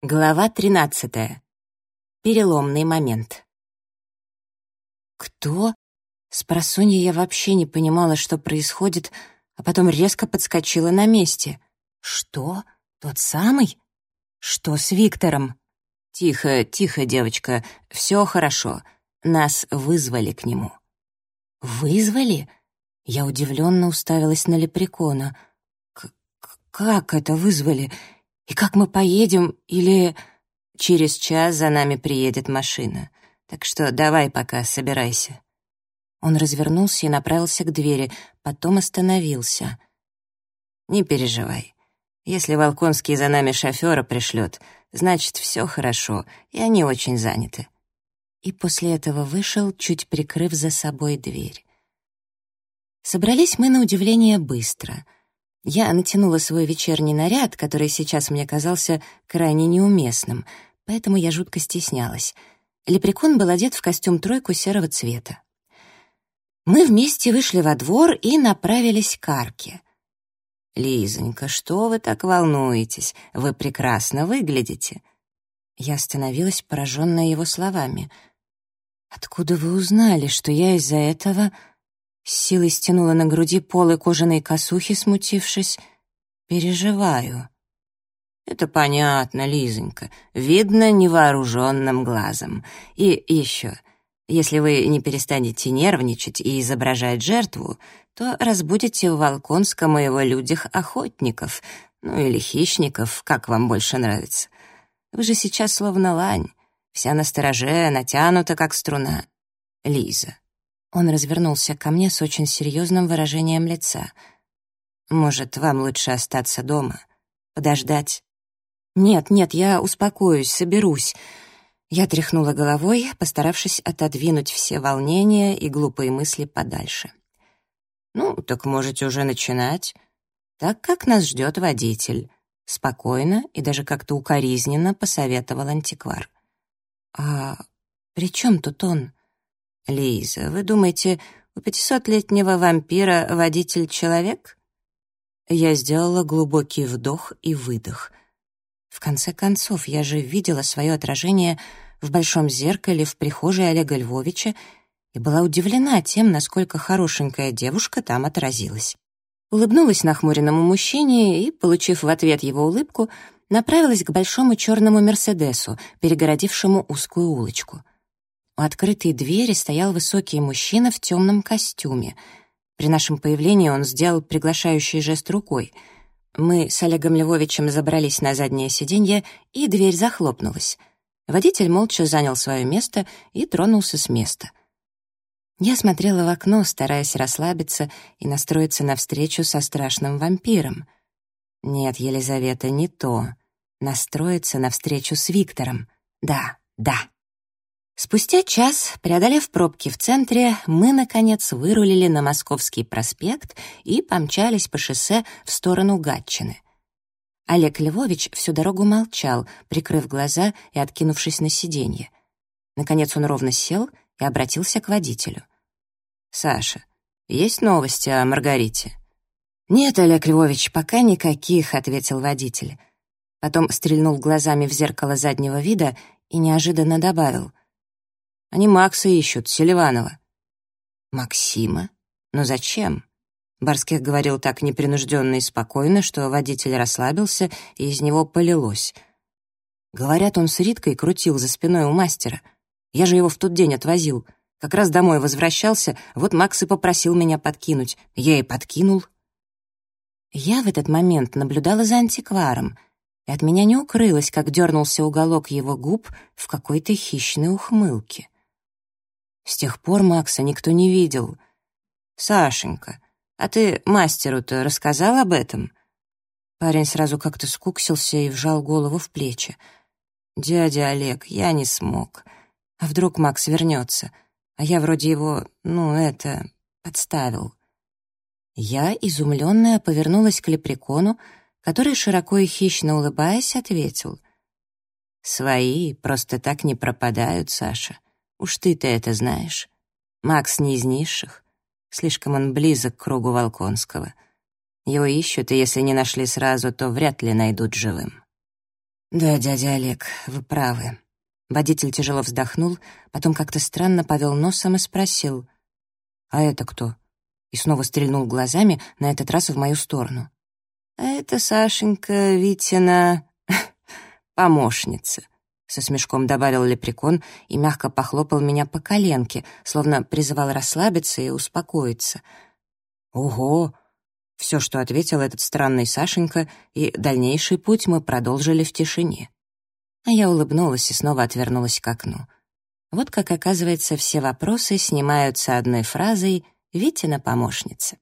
Глава 13. Переломный момент. Кто? С просонья я вообще не понимала, что происходит, а потом резко подскочила на месте. Что? Тот самый? Что с Виктором? Тихо, тихо, девочка, все хорошо. Нас вызвали к нему. Вызвали? Я удивленно уставилась на лепрекона. Как это вызвали? И как мы поедем? Или через час за нами приедет машина? Так что давай пока, собирайся». Он развернулся и направился к двери, потом остановился. «Не переживай. Если Волконский за нами шофера пришлет, значит, все хорошо, и они очень заняты». И после этого вышел, чуть прикрыв за собой дверь. Собрались мы на удивление быстро — я натянула свой вечерний наряд, который сейчас мне казался крайне неуместным, поэтому я жутко стеснялась. Лепрекон был одет в костюм-тройку серого цвета. Мы вместе вышли во двор и направились к арке. «Лизонька, что вы так волнуетесь? Вы прекрасно выглядите». Я остановилась, пораженная его словами. «Откуда вы узнали, что я из-за этого...» С силой стянула на груди полы кожаной косухи, смутившись. «Переживаю». «Это понятно, Лизонька. Видно невооруженным глазом. И еще, если вы не перестанете нервничать и изображать жертву, то разбудите в Волконском и его людях охотников, ну или хищников, как вам больше нравится. Вы же сейчас словно лань, вся настороже, натянута, как струна. Лиза, он развернулся ко мне с очень серьезным выражением лица. «Может, вам лучше остаться дома? Подождать?» «Нет, нет, я успокоюсь, соберусь». Я тряхнула головой, постаравшись отодвинуть все волнения и глупые мысли подальше. «Ну, так можете уже начинать. Так как нас ждет водитель?» Спокойно и даже как-то укоризненно посоветовал антиквар. «А при чем тут он?» «Лиза, вы думаете, у пятисотлетнего вампира водитель человек?» Я сделала глубокий вдох и выдох. В конце концов, я же видела свое отражение в большом зеркале в прихожей Олега Львовича и была удивлена тем, насколько хорошенькая девушка там отразилась. Улыбнулась нахмуренному мужчине и, получив в ответ его улыбку, направилась к большому черному «Мерседесу», перегородившему узкую улочку. У открытой двери стоял высокий мужчина в темном костюме. При нашем появлении он сделал приглашающий жест рукой. Мы с Олегом Львовичем забрались на заднее сиденье, и дверь захлопнулась. Водитель молча занял свое место и тронулся с места. Я смотрела в окно, стараясь расслабиться и настроиться на встречу со страшным вампиром. Нет, Елизавета, не то. Настроиться на встречу с Виктором. Да, да. Спустя час, преодолев пробки в центре, мы, наконец, вырулили на Московский проспект и помчались по шоссе в сторону Гатчины. Олег Львович всю дорогу молчал, прикрыв глаза и откинувшись на сиденье. Наконец он ровно сел и обратился к водителю. «Саша, есть новости о Маргарите?» «Нет, Олег Львович, пока никаких», — ответил водитель. Потом стрельнул глазами в зеркало заднего вида и неожиданно добавил. Они Макса ищут, Селиванова». «Максима? Но зачем?» Барских говорил так непринужденно и спокойно, что водитель расслабился, и из него полилось. Говорят, он с Риткой крутил за спиной у мастера. Я же его в тот день отвозил. Как раз домой возвращался, вот Макс и попросил меня подкинуть. Я и подкинул. Я в этот момент наблюдала за антикваром, и от меня не укрылось, как дернулся уголок его губ в какой-то хищной ухмылке. С тех пор Макса никто не видел. «Сашенька, а ты мастеру-то рассказал об этом?» Парень сразу как-то скуксился и вжал голову в плечи. «Дядя Олег, я не смог. А вдруг Макс вернется? А я вроде его, ну, это, подставил». Я, изумленная, повернулась к лепрекону, который, широко и хищно улыбаясь, ответил. «Свои просто так не пропадают, Саша. Уж ты-то это знаешь. Макс не из низших. Слишком он близок к кругу Волконского. Его ищут, и если не нашли сразу, то вряд ли найдут живым. «Да, дядя Олег, вы правы». Водитель тяжело вздохнул, потом как-то странно повел носом и спросил, «А это кто?» И снова стрельнул глазами, на этот раз в мою сторону. «А это Сашенька Витина помощница», — со смешком добавил лепрекон и мягко похлопал меня по коленке, словно призывал расслабиться и успокоиться. «Ого!» — все, что ответил этот странный Сашенька, и дальнейший путь мы продолжили в тишине. А я улыбнулась и снова отвернулась к окну. Вот как оказывается, все вопросы снимаются одной фразой «Витина помощница».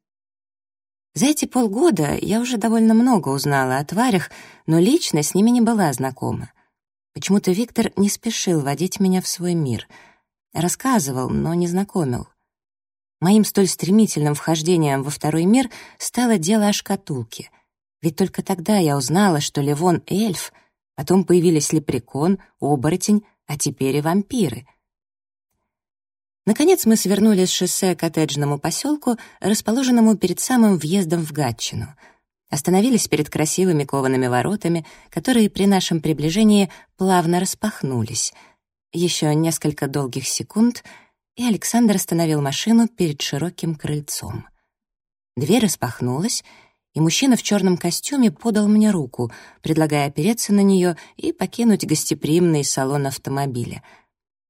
За эти полгода я уже довольно много узнала о тварях, но лично с ними не была знакома. Почему-то Виктор не спешил водить меня в свой мир. Рассказывал, но не знакомил. Моим столь стремительным вхождением во второй мир стало дело о шкатулке. Ведь только тогда я узнала, что Левон — эльф, потом появились лепрекон, оборотень, а теперь и вампиры — Наконец мы свернули с шоссе к коттеджному поселку, расположенному перед самым въездом в Гатчину. Остановились перед красивыми коваными воротами, которые при нашем приближении плавно распахнулись. Еще несколько долгих секунд, и Александр остановил машину перед широким крыльцом. Дверь распахнулась, и мужчина в черном костюме подал мне руку, предлагая опереться на нее и покинуть гостеприимный салон автомобиля —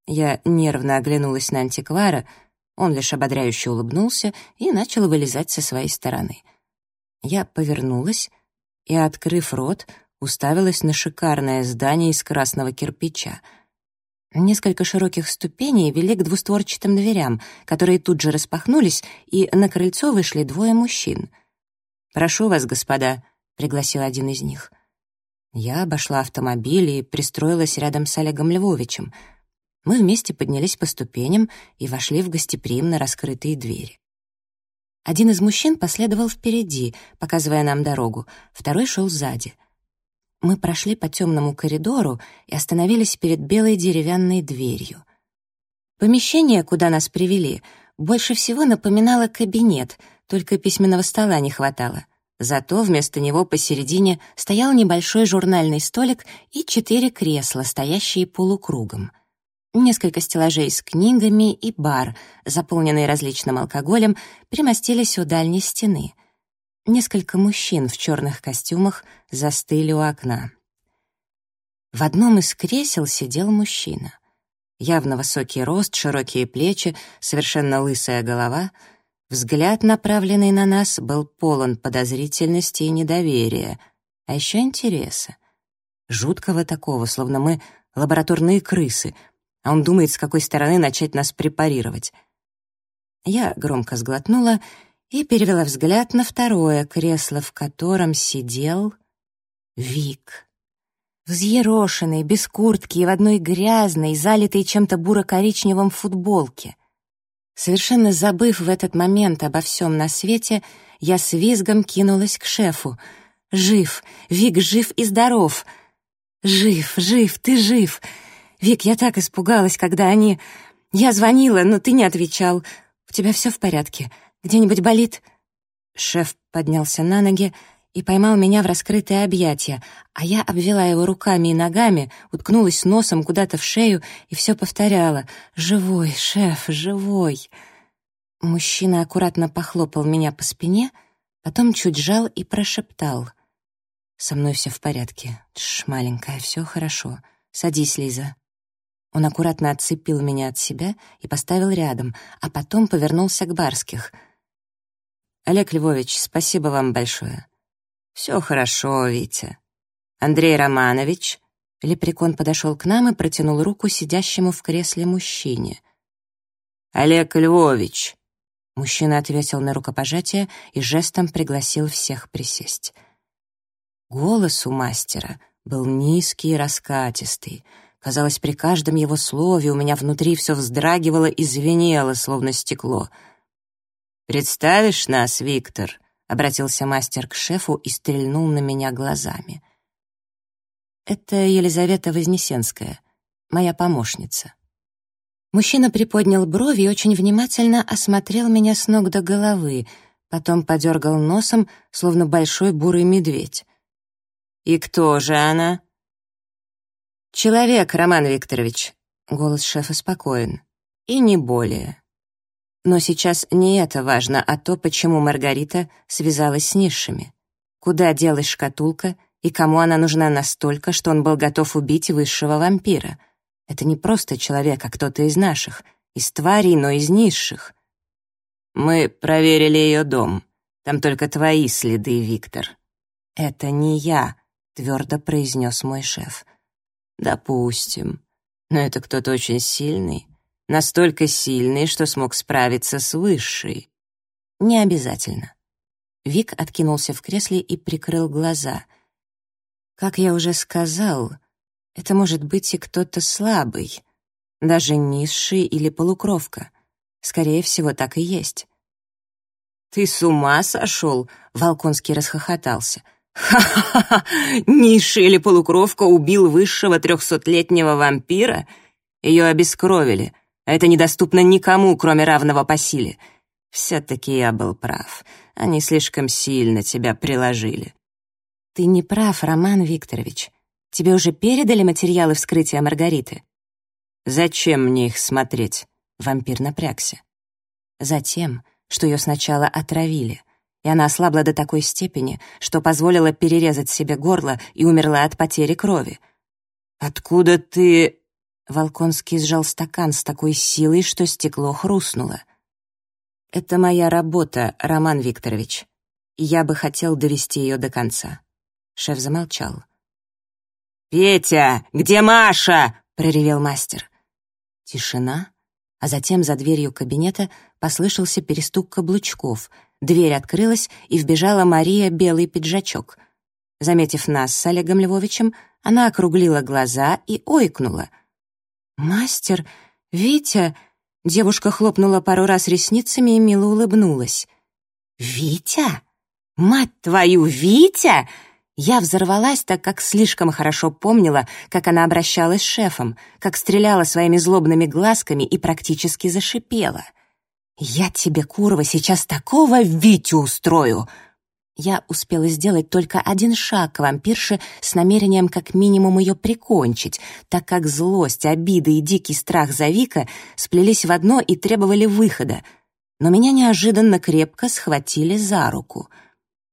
я нервно оглянулась на антиквара, он лишь ободряюще улыбнулся и начал вылезать со своей стороны. Я повернулась и, открыв рот, уставилась на шикарное здание из красного кирпича. Несколько широких ступеней вели к двустворчатым дверям, которые тут же распахнулись, и на крыльцо вышли двое мужчин. «Прошу вас, господа», — пригласил один из них. Я обошла автомобиль и пристроилась рядом с Олегом Львовичем — мы вместе поднялись по ступеням и вошли в гостеприимно раскрытые двери. Один из мужчин последовал впереди, показывая нам дорогу, второй шел сзади. Мы прошли по темному коридору и остановились перед белой деревянной дверью. Помещение, куда нас привели, больше всего напоминало кабинет, только письменного стола не хватало. Зато вместо него посередине стоял небольшой журнальный столик и четыре кресла, стоящие полукругом — Несколько стеллажей с книгами и бар, заполненный различным алкоголем, примостились у дальней стены. Несколько мужчин в черных костюмах застыли у окна. В одном из кресел сидел мужчина. Явно высокий рост, широкие плечи, совершенно лысая голова. Взгляд, направленный на нас, был полон подозрительности и недоверия, а еще интереса. Жуткого такого, словно мы лабораторные крысы — а он думает, с какой стороны начать нас препарировать. Я громко сглотнула и перевела взгляд на второе кресло, в котором сидел Вик. Взъерошенный, без куртки и в одной грязной, залитой чем-то буро-коричневом футболке. Совершенно забыв в этот момент обо всем на свете, я с визгом кинулась к шефу. «Жив! Вик жив и здоров!» «Жив, жив, ты жив!» «Вик, я так испугалась, когда они... Я звонила, но ты не отвечал. У тебя все в порядке? Где-нибудь болит?» Шеф поднялся на ноги и поймал меня в раскрытое объятие, а я обвела его руками и ногами, уткнулась носом куда-то в шею и все повторяла «Живой, шеф, живой!» Мужчина аккуратно похлопал меня по спине, потом чуть жал и прошептал. «Со мной все в порядке. Тш, маленькая, все хорошо. Садись, Лиза». Он аккуратно отцепил меня от себя и поставил рядом, а потом повернулся к Барских. «Олег Львович, спасибо вам большое». «Все хорошо, Витя». «Андрей Романович». Лепрекон подошел к нам и протянул руку сидящему в кресле мужчине. «Олег Львович». Мужчина ответил на рукопожатие и жестом пригласил всех присесть. Голос у мастера был низкий и раскатистый — Казалось, при каждом его слове у меня внутри все вздрагивало и звенело, словно стекло. «Представишь нас, Виктор?» — обратился мастер к шефу и стрельнул на меня глазами. «Это Елизавета Вознесенская, моя помощница». Мужчина приподнял брови и очень внимательно осмотрел меня с ног до головы, потом подергал носом, словно большой бурый медведь. «И кто же она?» «Человек, Роман Викторович», — голос шефа спокоен, — «и не более». Но сейчас не это важно, а то, почему Маргарита связалась с низшими. Куда делась шкатулка и кому она нужна настолько, что он был готов убить высшего вампира. Это не просто человек, а кто-то из наших, из тварей, но из низших. Мы проверили ее дом. Там только твои следы, Виктор. Это не я, твердо произнес мой шеф. Допустим. Но это кто-то очень сильный. Настолько сильный, что смог справиться с высшей. Не обязательно. Вик откинулся в кресле и прикрыл глаза. Как я уже сказал, это может быть и кто-то слабый, даже низший или полукровка. Скорее всего, так и есть. «Ты с ума сошел?» — Волконский расхохотался — Ха-ха-ха! Низший или полукровка убил высшего трехсотлетнего вампира? Ее обескровили, это недоступно никому, кроме равного по силе. Все-таки я был прав. Они слишком сильно тебя приложили. Ты не прав, Роман Викторович. Тебе уже передали материалы вскрытия Маргариты? Зачем мне их смотреть? Вампир напрягся. Затем, что ее сначала отравили и она ослабла до такой степени, что позволила перерезать себе горло и умерла от потери крови. «Откуда ты...» Волконский сжал стакан с такой силой, что стекло хрустнуло. «Это моя работа, Роман Викторович. Я бы хотел довести ее до конца». Шеф замолчал. «Петя, где Маша?» — проревел мастер. Тишина, а затем за дверью кабинета послышался перестук каблучков — Дверь открылась, и вбежала Мария белый пиджачок. Заметив нас с Олегом Львовичем, она округлила глаза и ойкнула. «Мастер, Витя...» Девушка хлопнула пару раз ресницами и мило улыбнулась. «Витя? Мать твою, Витя!» Я взорвалась, так как слишком хорошо помнила, как она обращалась с шефом, как стреляла своими злобными глазками и практически зашипела. «Я тебе, Курова, сейчас такого Витю устрою!» Я успела сделать только один шаг к вампирше с намерением как минимум ее прикончить, так как злость, обида и дикий страх за Вика сплелись в одно и требовали выхода. Но меня неожиданно крепко схватили за руку.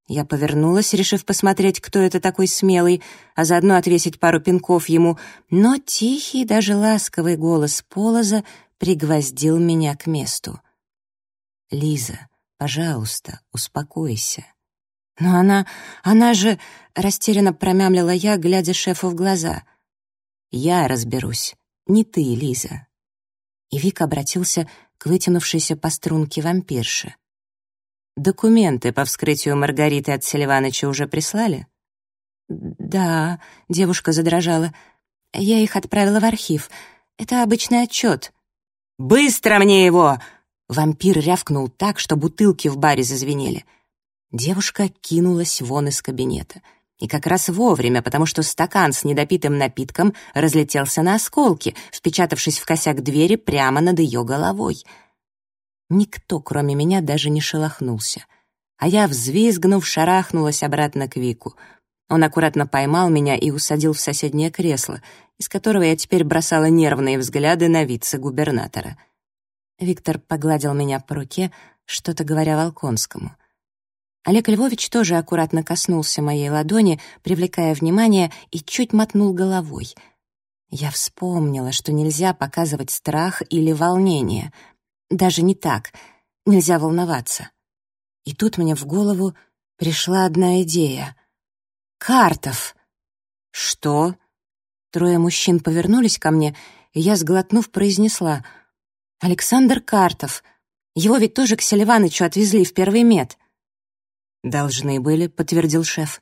Я повернулась, решив посмотреть, кто это такой смелый, а заодно отвесить пару пинков ему, но тихий, даже ласковый голос Полоза пригвоздил меня к месту. «Лиза, пожалуйста, успокойся». «Но она... она же...» — растерянно промямлила я, глядя шефу в глаза. «Я разберусь, не ты, Лиза». И Вик обратился к вытянувшейся по струнке вампирше. «Документы по вскрытию Маргариты от Селиваныча уже прислали?» «Да», — девушка задрожала. «Я их отправила в архив. Это обычный отчет». «Быстро мне его!» Вампир рявкнул так, что бутылки в баре зазвенели. Девушка кинулась вон из кабинета. И как раз вовремя, потому что стакан с недопитым напитком разлетелся на осколки, впечатавшись в косяк двери прямо над ее головой. Никто, кроме меня, даже не шелохнулся. А я, взвизгнув, шарахнулась обратно к Вику. Он аккуратно поймал меня и усадил в соседнее кресло, из которого я теперь бросала нервные взгляды на вице-губернатора — Виктор погладил меня по руке, что-то говоря Волконскому. Олег Львович тоже аккуратно коснулся моей ладони, привлекая внимание, и чуть мотнул головой. Я вспомнила, что нельзя показывать страх или волнение. Даже не так. Нельзя волноваться. И тут мне в голову пришла одна идея. «Картов!» «Что?» Трое мужчин повернулись ко мне, и я, сглотнув, произнесла — Александр Картов. Его ведь тоже к Селиванычу отвезли в первый мед. «Должны были», — подтвердил шеф.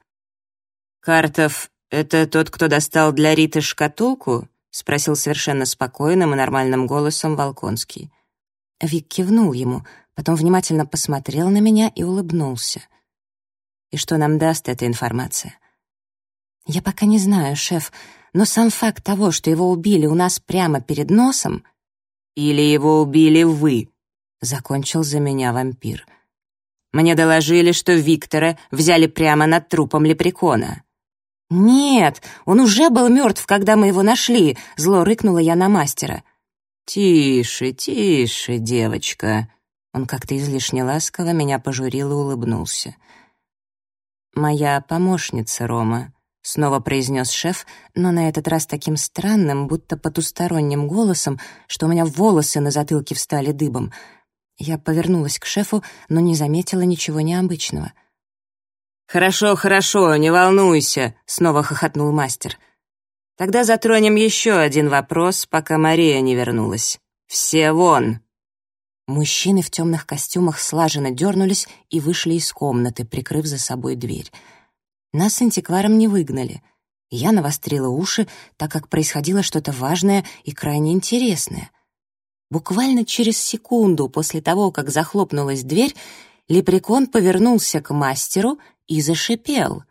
«Картов — это тот, кто достал для Риты шкатулку?» — спросил совершенно спокойным и нормальным голосом Волконский. Вик кивнул ему, потом внимательно посмотрел на меня и улыбнулся. «И что нам даст эта информация?» «Я пока не знаю, шеф, но сам факт того, что его убили у нас прямо перед носом, «Или его убили вы», — закончил за меня вампир. «Мне доложили, что Виктора взяли прямо над трупом лепрекона». «Нет, он уже был мертв, когда мы его нашли», — зло рыкнула я на мастера. «Тише, тише, девочка». Он как-то излишне ласково меня пожурил и улыбнулся. «Моя помощница, Рома», — снова произнес шеф, но на этот раз таким странным, будто потусторонним голосом, что у меня волосы на затылке встали дыбом. Я повернулась к шефу, но не заметила ничего необычного. «Хорошо, хорошо, не волнуйся», — снова хохотнул мастер. «Тогда затронем еще один вопрос, пока Мария не вернулась. Все вон!» Мужчины в темных костюмах слаженно дернулись и вышли из комнаты, прикрыв за собой дверь. Нас с антикваром не выгнали. Я навострила уши, так как происходило что-то важное и крайне интересное. Буквально через секунду после того, как захлопнулась дверь, лепрекон повернулся к мастеру и зашипел.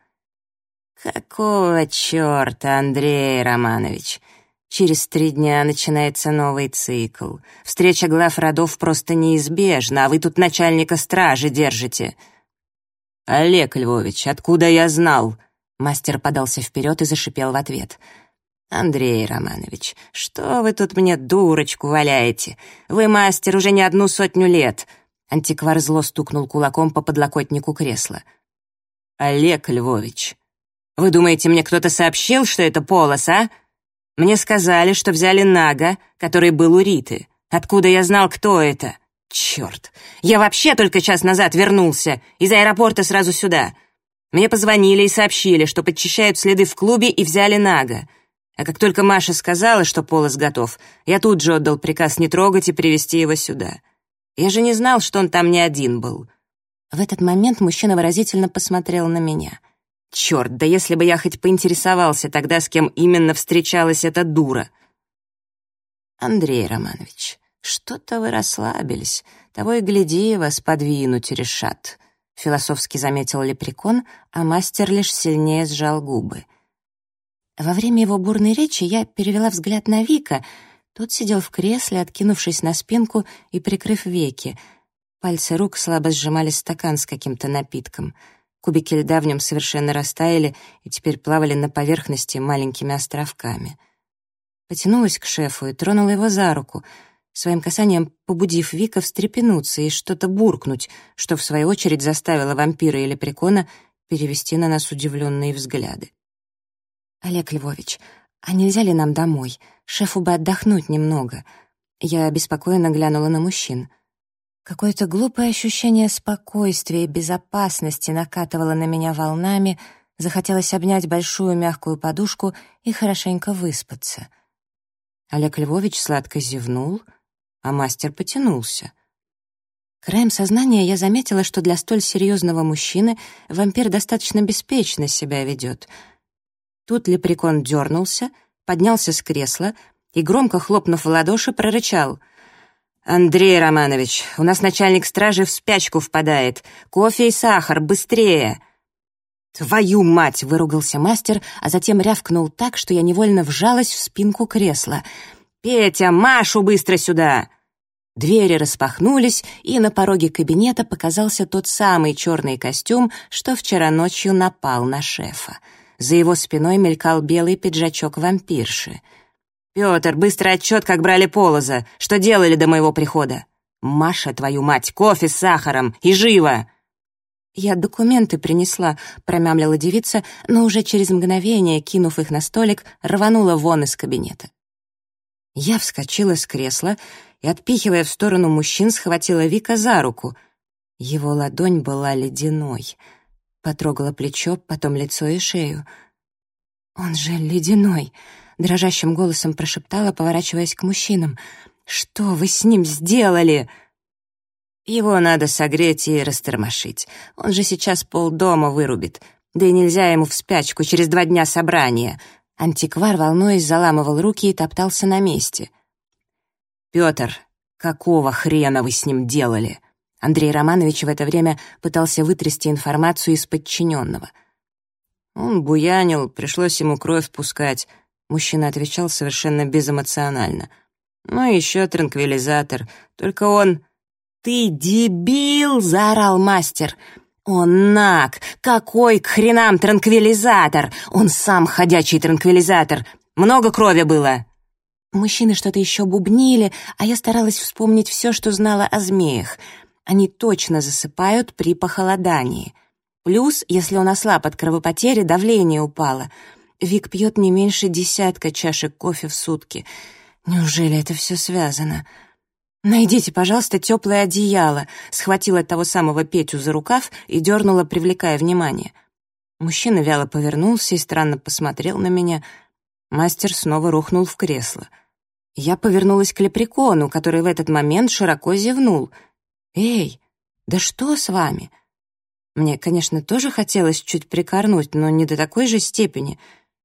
«Какого черта, Андрей Романович? Через три дня начинается новый цикл. Встреча глав родов просто неизбежна, а вы тут начальника стражи держите. «Олег Львович, откуда я знал?» Мастер подался вперед и зашипел в ответ. «Андрей Романович, что вы тут мне дурочку валяете? Вы мастер уже не одну сотню лет!» Антиквар зло стукнул кулаком по подлокотнику кресла. «Олег Львович, вы думаете, мне кто-то сообщил, что это полос, а? Мне сказали, что взяли Нага, который был у Риты. Откуда я знал, кто это? Черт! Я вообще только час назад вернулся, из аэропорта сразу сюда. Мне позвонили и сообщили, что подчищают следы в клубе и взяли Нага. А как только Маша сказала, что Полос готов, я тут же отдал приказ не трогать и привести его сюда. Я же не знал, что он там не один был. В этот момент мужчина выразительно посмотрел на меня. Черт, да если бы я хоть поинтересовался тогда, с кем именно встречалась эта дура. Андрей Романович, «Что-то вы расслабились. Того и гляди, вас подвинуть решат», — философски заметил лепрекон, а мастер лишь сильнее сжал губы. Во время его бурной речи я перевела взгляд на Вика. Тот сидел в кресле, откинувшись на спинку и прикрыв веки. Пальцы рук слабо сжимали стакан с каким-то напитком. Кубики льда в нем совершенно растаяли и теперь плавали на поверхности маленькими островками. Потянулась к шефу и тронула его за руку — своим касанием побудив Вика встрепенуться и что-то буркнуть, что в свою очередь заставило вампира или прикона перевести на нас удивленные взгляды. «Олег Львович, а нельзя ли нам домой? Шефу бы отдохнуть немного». Я беспокойно глянула на мужчин. Какое-то глупое ощущение спокойствия и безопасности накатывало на меня волнами, захотелось обнять большую мягкую подушку и хорошенько выспаться. Олег Львович сладко зевнул — а мастер потянулся. Краем сознания я заметила, что для столь серьезного мужчины вампир достаточно беспечно себя ведет. Тут лепрекон дернулся, поднялся с кресла и, громко хлопнув в ладоши, прорычал. «Андрей Романович, у нас начальник стражи в спячку впадает. Кофе и сахар, быстрее!» «Твою мать!» — выругался мастер, а затем рявкнул так, что я невольно вжалась в спинку кресла — «Петя, Машу быстро сюда!» Двери распахнулись, и на пороге кабинета показался тот самый черный костюм, что вчера ночью напал на шефа. За его спиной мелькал белый пиджачок вампирши. «Петр, быстрый отчет, как брали полоза. Что делали до моего прихода?» «Маша, твою мать, кофе с сахаром! И живо!» «Я документы принесла», — промямлила девица, но уже через мгновение, кинув их на столик, рванула вон из кабинета. Я вскочила с кресла и, отпихивая в сторону мужчин, схватила Вика за руку. Его ладонь была ледяной. Потрогала плечо, потом лицо и шею. «Он же ледяной!» — дрожащим голосом прошептала, поворачиваясь к мужчинам. «Что вы с ним сделали?» «Его надо согреть и растормошить. Он же сейчас полдома вырубит. Да и нельзя ему в спячку, через два дня собрания», Антиквар, волнуясь, заламывал руки и топтался на месте. «Пётр, какого хрена вы с ним делали?» Андрей Романович в это время пытался вытрясти информацию из подчиненного. «Он буянил, пришлось ему кровь пускать», — мужчина отвечал совершенно безэмоционально. «Ну и еще транквилизатор, только он...» «Ты дебил!» — заорал мастер. Он наг! Какой к хренам транквилизатор! Он сам ходячий транквилизатор! Много крови было!» Мужчины что-то еще бубнили, а я старалась вспомнить все, что знала о змеях. Они точно засыпают при похолодании. Плюс, если он ослаб от кровопотери, давление упало. Вик пьет не меньше десятка чашек кофе в сутки. Неужели это все связано? «Найдите, пожалуйста, теплое одеяло», схватила того самого Петю за рукав и дернула, привлекая внимание. Мужчина вяло повернулся и странно посмотрел на меня. Мастер снова рухнул в кресло. Я повернулась к лепрекону, который в этот момент широко зевнул. «Эй, да что с вами?» Мне, конечно, тоже хотелось чуть прикорнуть, но не до такой же степени.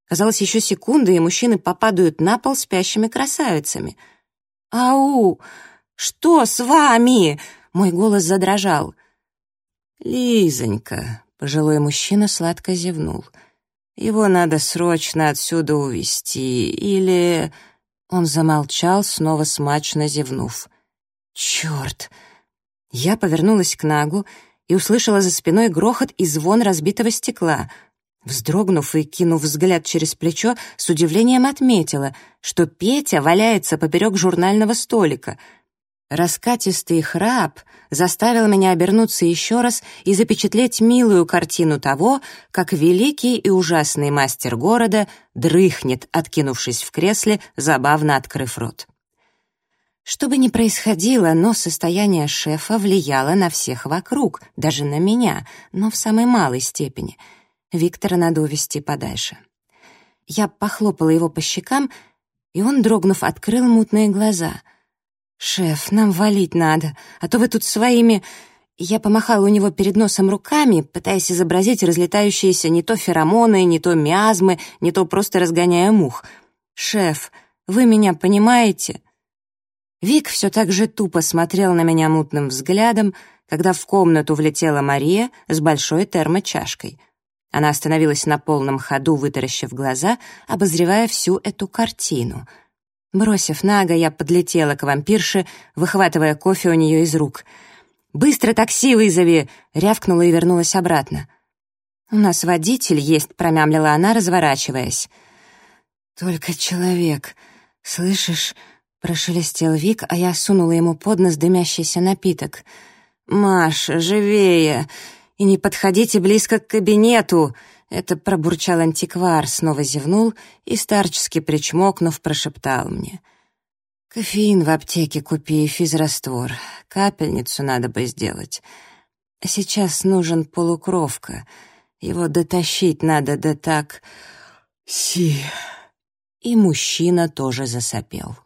Казалось, еще секунды, и мужчины попадают на пол спящими красавицами. «Ау!» Что с вами?» Мой голос задрожал. «Лизонька», — пожилой мужчина сладко зевнул. «Его надо срочно отсюда увезти, или...» Он замолчал, снова смачно зевнув. «Черт!» Я повернулась к Нагу и услышала за спиной грохот и звон разбитого стекла. Вздрогнув и кинув взгляд через плечо, с удивлением отметила, что Петя валяется поперек журнального столика — Раскатистый храп заставил меня обернуться еще раз и запечатлеть милую картину того, как великий и ужасный мастер города дрыхнет, откинувшись в кресле, забавно открыв рот. Что бы ни происходило, но состояние шефа влияло на всех вокруг, даже на меня, но в самой малой степени. Виктора надо увести подальше. Я похлопала его по щекам, и он, дрогнув, открыл мутные глаза — «Шеф, нам валить надо, а то вы тут своими...» Я помахала у него перед носом руками, пытаясь изобразить разлетающиеся не то феромоны, не то миазмы, не то просто разгоняя мух. «Шеф, вы меня понимаете?» Вик все так же тупо смотрел на меня мутным взглядом, когда в комнату влетела Мария с большой термочашкой. Она остановилась на полном ходу, вытаращив глаза, обозревая всю эту картину — Бросив Нага, я подлетела к вампирше, выхватывая кофе у нее из рук. «Быстро такси вызови!» — рявкнула и вернулась обратно. «У нас водитель есть», — промямлила она, разворачиваясь. «Только человек. Слышишь?» — прошелестел Вик, а я сунула ему под нос дымящийся напиток. «Маш, живее! И не подходите близко к кабинету!» Это пробурчал антиквар, снова зевнул и, старчески причмокнув, прошептал мне. «Кофеин в аптеке купи физраствор. Капельницу надо бы сделать. Сейчас нужен полукровка. Его дотащить надо, да так... Си...» И мужчина тоже засопел.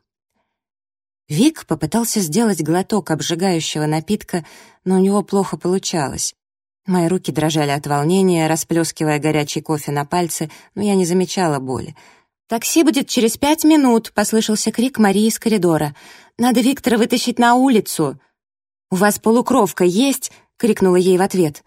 Вик попытался сделать глоток обжигающего напитка, но у него плохо получалось. Мои руки дрожали от волнения, расплескивая горячий кофе на пальцы, но я не замечала боли. «Такси будет через пять минут», — послышался крик Марии из коридора. «Надо Виктора вытащить на улицу». «У вас полукровка есть?» — крикнула ей в ответ.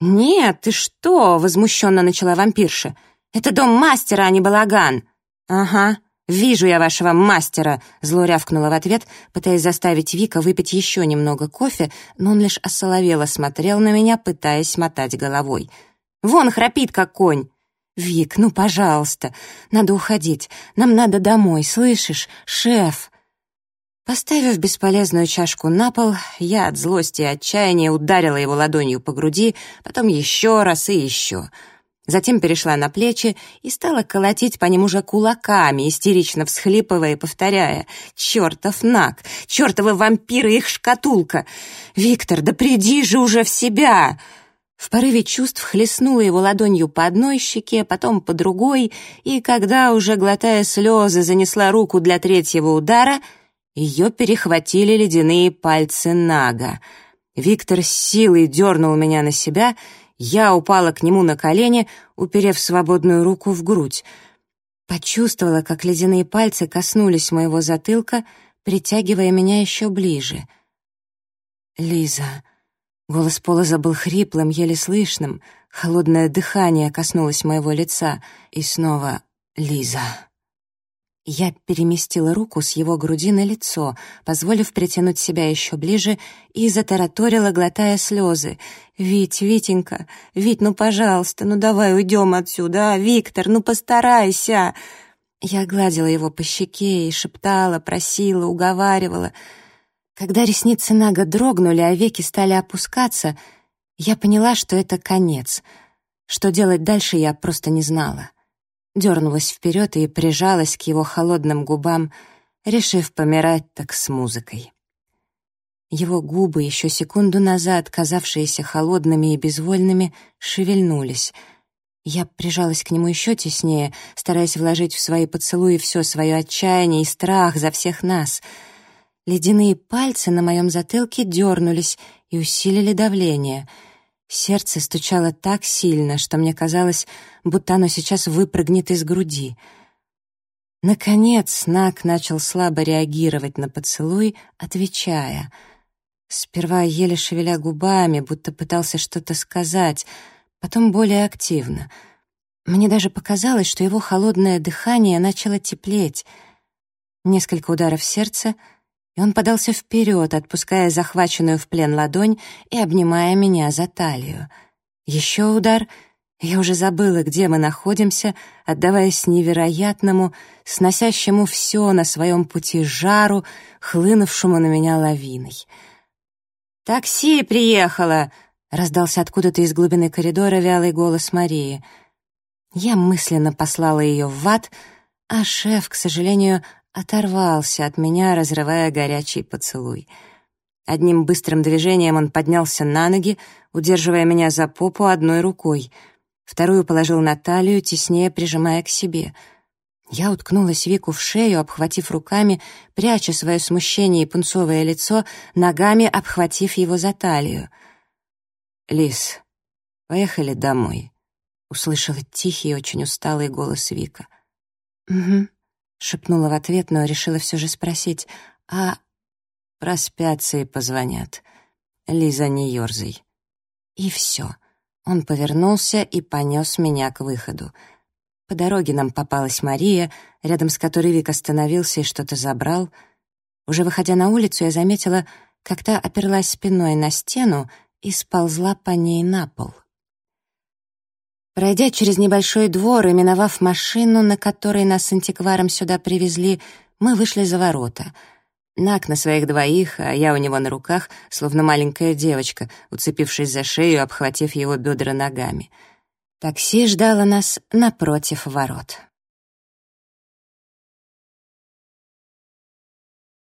«Нет, ты что?» — возмущенно начала вампирша. «Это дом мастера, а не балаган». «Ага, «Вижу я вашего мастера!» — зло рявкнула в ответ, пытаясь заставить Вика выпить еще немного кофе, но он лишь осоловело смотрел на меня, пытаясь мотать головой. «Вон храпит, как конь!» «Вик, ну, пожалуйста, надо уходить. Нам надо домой, слышишь? Шеф!» Поставив бесполезную чашку на пол, я от злости и отчаяния ударила его ладонью по груди, потом еще раз и еще — Затем перешла на плечи и стала колотить по ним уже кулаками, истерично всхлипывая и повторяя «Чертов наг! Чертовы вампиры, их шкатулка! Виктор, да приди же уже в себя!» В порыве чувств хлестнула его ладонью по одной щеке, потом по другой, и когда, уже глотая слезы, занесла руку для третьего удара, ее перехватили ледяные пальцы Нага. Виктор с силой дернул меня на себя — я упала к нему на колени, уперев свободную руку в грудь. Почувствовала, как ледяные пальцы коснулись моего затылка, притягивая меня еще ближе. «Лиза...» Голос Полоза был хриплым, еле слышным. Холодное дыхание коснулось моего лица. И снова «Лиза...» Я переместила руку с его груди на лицо, позволив притянуть себя еще ближе, и затараторила, глотая слезы. «Вить, Витенька, Вить, ну, пожалуйста, ну давай уйдем отсюда, а, Виктор, ну постарайся!» Я гладила его по щеке и шептала, просила, уговаривала. Когда ресницы Нага дрогнули, а веки стали опускаться, я поняла, что это конец. Что делать дальше, я просто не знала дернулась вперед и прижалась к его холодным губам, решив помирать так с музыкой. Его губы, еще секунду назад казавшиеся холодными и безвольными, шевельнулись. Я прижалась к нему еще теснее, стараясь вложить в свои поцелуи все свое отчаяние и страх за всех нас. Ледяные пальцы на моем затылке дернулись и усилили давление — Сердце стучало так сильно, что мне казалось, будто оно сейчас выпрыгнет из груди. Наконец Нак начал слабо реагировать на поцелуй, отвечая. Сперва еле шевеля губами, будто пытался что-то сказать, потом более активно. Мне даже показалось, что его холодное дыхание начало теплеть. Несколько ударов сердца — и он подался вперед, отпуская захваченную в плен ладонь и обнимая меня за талию. Еще удар — я уже забыла, где мы находимся, отдаваясь невероятному, сносящему все на своем пути жару, хлынувшему на меня лавиной. «Такси приехало!» — раздался откуда-то из глубины коридора вялый голос Марии. Я мысленно послала ее в ад, а шеф, к сожалению, оторвался от меня, разрывая горячий поцелуй. Одним быстрым движением он поднялся на ноги, удерживая меня за попу одной рукой. Вторую положил на талию, теснее прижимая к себе. Я уткнулась Вику в шею, обхватив руками, пряча свое смущение и пунцовое лицо, ногами обхватив его за талию. «Лис, поехали домой», — услышала тихий очень усталый голос Вика. «Угу», Шепнула в ответ, но решила все же спросить. «А...» «Проспятся и позвонят. Лиза, не ерзай». И все. Он повернулся и понес меня к выходу. По дороге нам попалась Мария, рядом с которой Вик остановился и что-то забрал. Уже выходя на улицу, я заметила, как та оперлась спиной на стену и сползла по ней на пол. Пройдя через небольшой двор и миновав машину, на которой нас с антикваром сюда привезли, мы вышли за ворота. Нак на своих двоих, а я у него на руках, словно маленькая девочка, уцепившись за шею, обхватив его бедра ногами. Такси ждало нас напротив ворот.